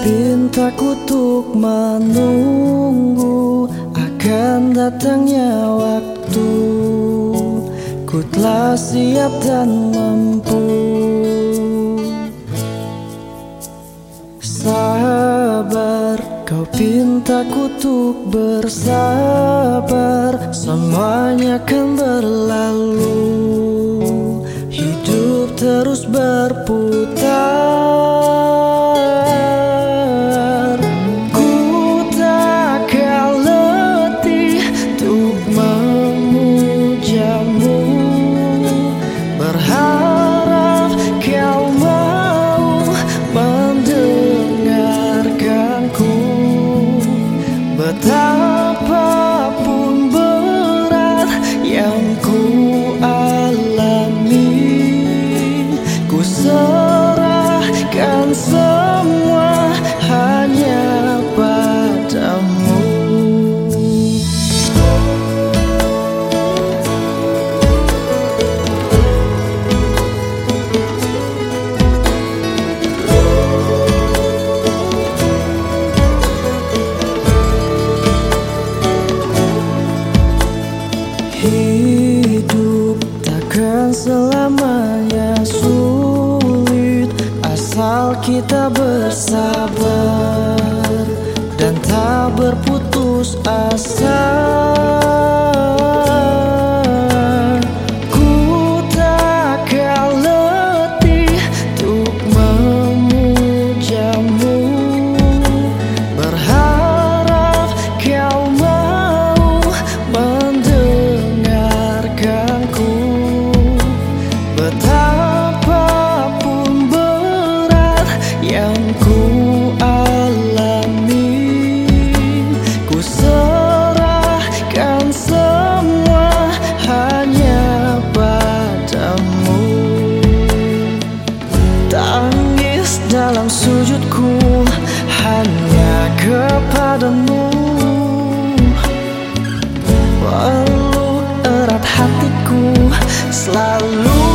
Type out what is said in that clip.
pintaku untuk menunggu akan datangnya waktu. Ku telah siap dan mampu. Sabar Kau pintaku untuk bersabar. Semuanya akan berlalu. Hidup terus berputar semua hanya padamu. Hidup takkan selamanya Asal kita bersabar Dan tak berputus asa dalam sujudku hanya kepadamu. Peluk erat hatiku selalu